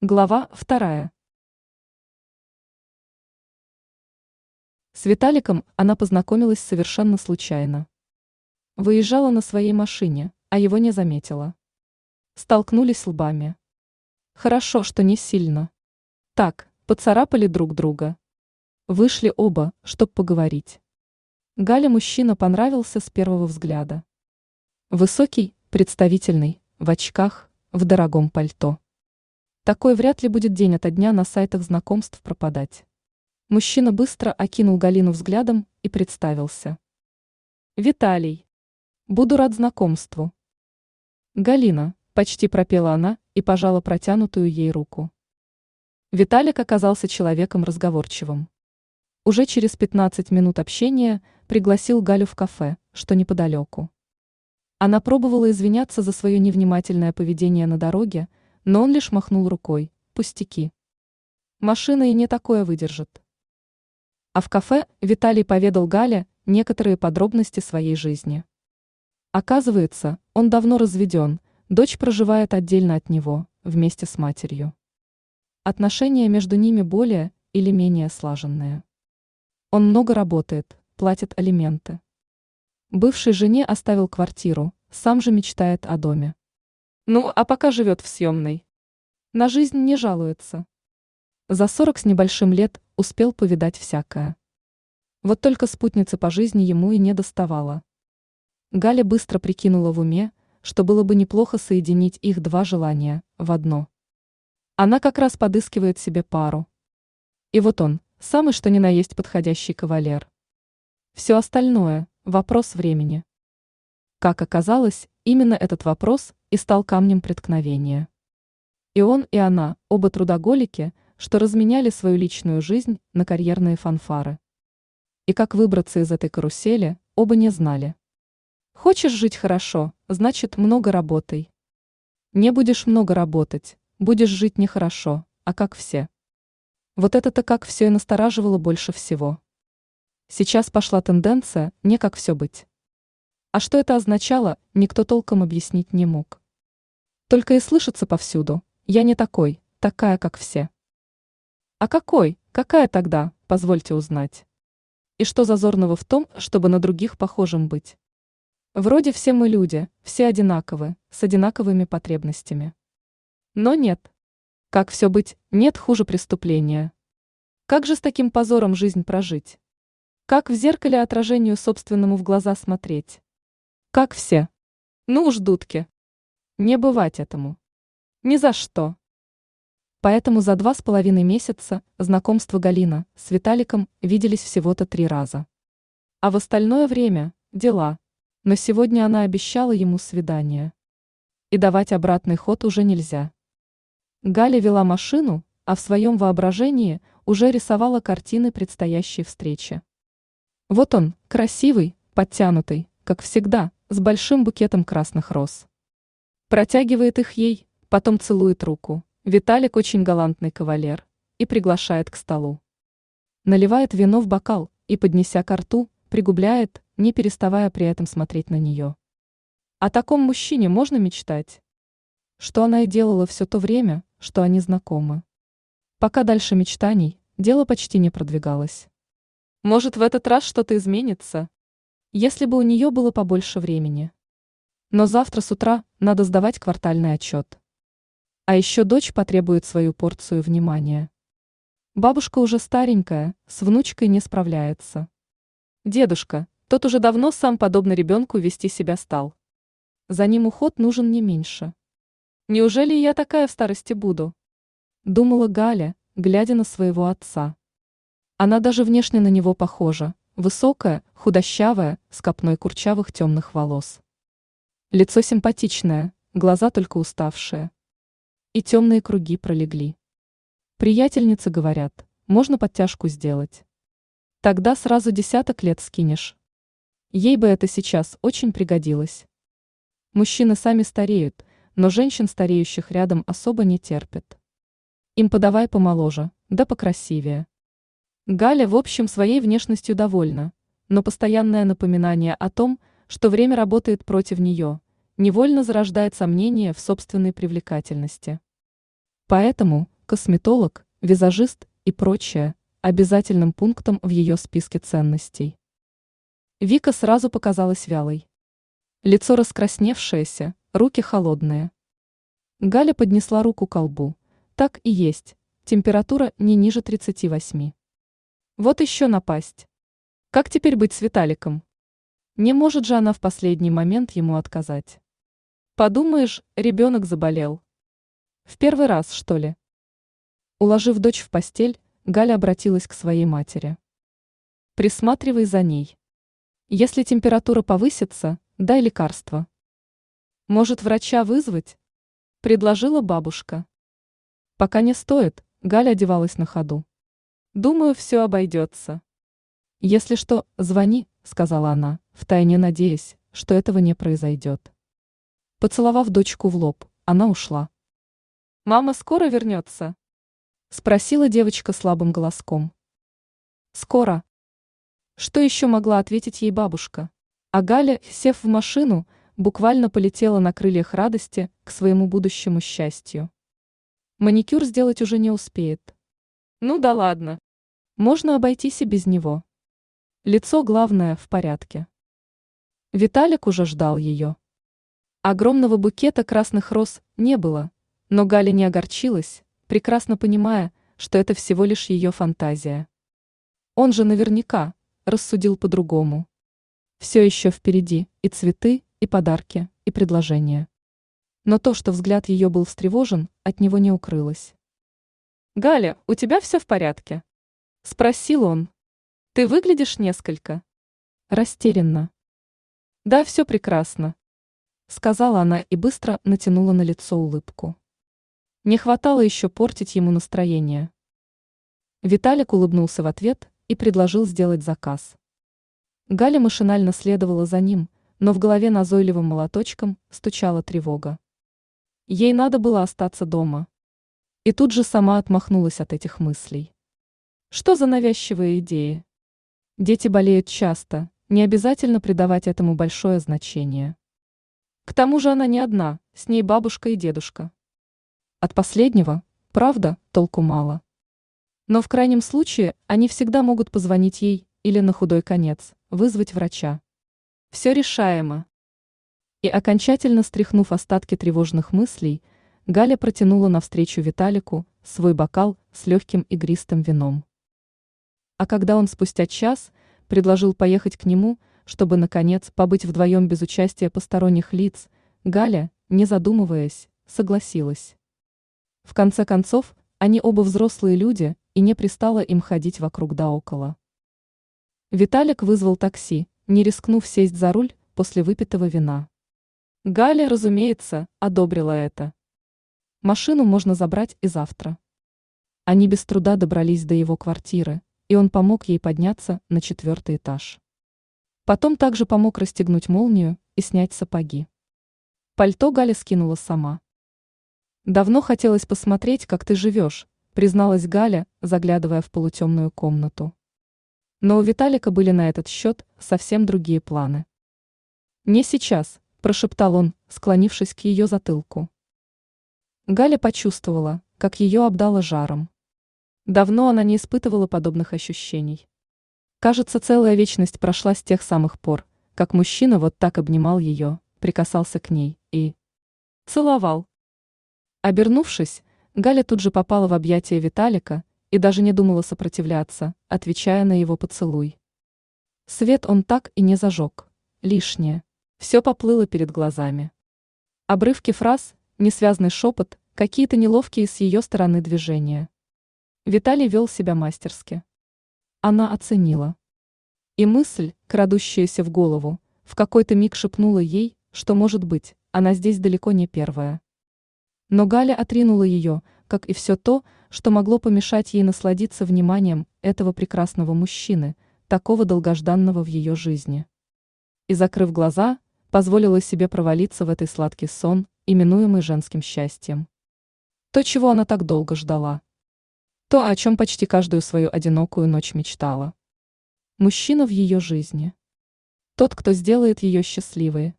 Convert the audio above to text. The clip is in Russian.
Глава вторая. С Виталиком она познакомилась совершенно случайно. Выезжала на своей машине, а его не заметила. Столкнулись лбами. Хорошо, что не сильно. Так, поцарапали друг друга. Вышли оба, чтоб поговорить. Гале мужчина понравился с первого взгляда. Высокий, представительный, в очках, в дорогом пальто. Такой вряд ли будет день ото дня на сайтах знакомств пропадать. Мужчина быстро окинул Галину взглядом и представился. «Виталий. Буду рад знакомству». «Галина», – почти пропела она и пожала протянутую ей руку. Виталик оказался человеком разговорчивым. Уже через 15 минут общения пригласил Галю в кафе, что неподалеку. Она пробовала извиняться за свое невнимательное поведение на дороге, но он лишь махнул рукой. Пустяки. Машина и не такое выдержит. А в кафе Виталий поведал Гале некоторые подробности своей жизни. Оказывается, он давно разведен, дочь проживает отдельно от него, вместе с матерью. Отношения между ними более или менее слаженные. Он много работает, платит алименты. Бывшей жене оставил квартиру, сам же мечтает о доме. Ну, а пока живет в съемной. На жизнь не жалуется. За сорок с небольшим лет успел повидать всякое. Вот только спутницы по жизни ему и не доставала. Галя быстро прикинула в уме, что было бы неплохо соединить их два желания в одно. Она как раз подыскивает себе пару. И вот он, самый что ни на есть подходящий кавалер. Все остальное – вопрос времени. Как оказалось, именно этот вопрос и стал камнем преткновения. И он, и она, оба трудоголики, что разменяли свою личную жизнь на карьерные фанфары. И как выбраться из этой карусели, оба не знали. Хочешь жить хорошо, значит много работай. Не будешь много работать, будешь жить нехорошо, а как все. Вот это-то как все и настораживало больше всего. Сейчас пошла тенденция не как все быть. А что это означало, никто толком объяснить не мог. Только и слышится повсюду. Я не такой, такая, как все. А какой, какая тогда, позвольте узнать. И что зазорного в том, чтобы на других похожим быть? Вроде все мы люди, все одинаковы, с одинаковыми потребностями. Но нет. Как все быть, нет хуже преступления. Как же с таким позором жизнь прожить? Как в зеркале отражению собственному в глаза смотреть? Как все. Ну уж дудки. Не бывать этому. Ни за что. Поэтому за два с половиной месяца знакомства Галина с Виталиком виделись всего-то три раза. А в остальное время – дела. Но сегодня она обещала ему свидание. И давать обратный ход уже нельзя. Галя вела машину, а в своем воображении уже рисовала картины предстоящей встречи. Вот он, красивый, подтянутый, как всегда, с большим букетом красных роз. Протягивает их ей, потом целует руку. Виталик очень галантный кавалер и приглашает к столу. Наливает вино в бокал и, поднеся ко рту, пригубляет, не переставая при этом смотреть на нее. О таком мужчине можно мечтать. Что она и делала все то время, что они знакомы. Пока дальше мечтаний, дело почти не продвигалось. Может, в этот раз что-то изменится? Если бы у нее было побольше времени. Но завтра с утра надо сдавать квартальный отчет. А еще дочь потребует свою порцию внимания. Бабушка уже старенькая, с внучкой не справляется. Дедушка, тот уже давно сам подобно ребенку вести себя стал. За ним уход нужен не меньше. Неужели я такая в старости буду? Думала Галя, глядя на своего отца. Она даже внешне на него похожа, Высокая, худощавая, с копной курчавых темных волос. Лицо симпатичное, глаза только уставшие. И темные круги пролегли. Приятельницы говорят, можно подтяжку сделать. Тогда сразу десяток лет скинешь. Ей бы это сейчас очень пригодилось. Мужчины сами стареют, но женщин стареющих рядом особо не терпят. Им подавай помоложе, да покрасивее. Галя в общем своей внешностью довольна, но постоянное напоминание о том, что время работает против нее, невольно зарождает сомнения в собственной привлекательности. Поэтому косметолог, визажист и прочее обязательным пунктом в ее списке ценностей. Вика сразу показалась вялой. Лицо раскрасневшееся, руки холодные. Галя поднесла руку к колбу. Так и есть, температура не ниже 38. Вот еще напасть. Как теперь быть с Виталиком? Не может же она в последний момент ему отказать. Подумаешь, ребенок заболел. В первый раз, что ли? Уложив дочь в постель, Галя обратилась к своей матери. Присматривай за ней. Если температура повысится, дай лекарство. Может, врача вызвать? Предложила бабушка. Пока не стоит, Галя одевалась на ходу. Думаю, все обойдется. Если что, звони, сказала она, втайне надеясь, что этого не произойдет. Поцеловав дочку в лоб, она ушла. Мама скоро вернется? Спросила девочка слабым голоском. Скоро. Что еще могла ответить ей бабушка? А Галя, сев в машину, буквально полетела на крыльях радости к своему будущему счастью. Маникюр сделать уже не успеет. Ну да ладно. Можно обойтись и без него. Лицо, главное, в порядке. Виталик уже ждал ее. Огромного букета красных роз не было, но Галя не огорчилась, прекрасно понимая, что это всего лишь ее фантазия. Он же наверняка рассудил по-другому. Все еще впереди и цветы, и подарки, и предложения. Но то, что взгляд ее был встревожен, от него не укрылось. «Галя, у тебя все в порядке?» – спросил он. «Ты выглядишь несколько...» растерянно. «Да, все прекрасно», – сказала она и быстро натянула на лицо улыбку. Не хватало еще портить ему настроение. Виталик улыбнулся в ответ и предложил сделать заказ. Галя машинально следовала за ним, но в голове назойливым молоточком стучала тревога. Ей надо было остаться дома. И тут же сама отмахнулась от этих мыслей. Что за навязчивые идеи? Дети болеют часто, не обязательно придавать этому большое значение. К тому же она не одна, с ней бабушка и дедушка. От последнего, правда, толку мало. Но в крайнем случае они всегда могут позвонить ей или на худой конец вызвать врача. Все решаемо. И окончательно стряхнув остатки тревожных мыслей, Галя протянула навстречу Виталику свой бокал с легким игристым вином. А когда он спустя час предложил поехать к нему, чтобы, наконец, побыть вдвоем без участия посторонних лиц, Галя, не задумываясь, согласилась. В конце концов, они оба взрослые люди, и не пристало им ходить вокруг да около. Виталик вызвал такси, не рискнув сесть за руль после выпитого вина. Галя, разумеется, одобрила это. Машину можно забрать и завтра. Они без труда добрались до его квартиры, и он помог ей подняться на четвертый этаж. Потом также помог расстегнуть молнию и снять сапоги. Пальто Галя скинула сама. Давно хотелось посмотреть, как ты живешь, призналась Галя, заглядывая в полутемную комнату. Но у Виталика были на этот счет совсем другие планы. «Не сейчас», – прошептал он, склонившись к ее затылку. Галя почувствовала, как ее обдало жаром. Давно она не испытывала подобных ощущений. Кажется, целая вечность прошла с тех самых пор, как мужчина вот так обнимал ее, прикасался к ней и целовал. Обернувшись, Галя тут же попала в объятия Виталика и даже не думала сопротивляться, отвечая на его поцелуй. Свет он так и не зажег. Лишнее. Все поплыло перед глазами. Обрывки фраз, несвязный шепот, какие-то неловкие с ее стороны движения. Виталий вел себя мастерски. Она оценила. И мысль, крадущаяся в голову, в какой-то миг шепнула ей, что, может быть, она здесь далеко не первая. Но Галя отринула ее, как и все то, что могло помешать ей насладиться вниманием этого прекрасного мужчины, такого долгожданного в ее жизни. И, закрыв глаза, позволила себе провалиться в этой сладкий сон, именуемый женским счастьем. То, чего она так долго ждала. То, о чем почти каждую свою одинокую ночь мечтала. Мужчина в ее жизни. Тот, кто сделает ее счастливой,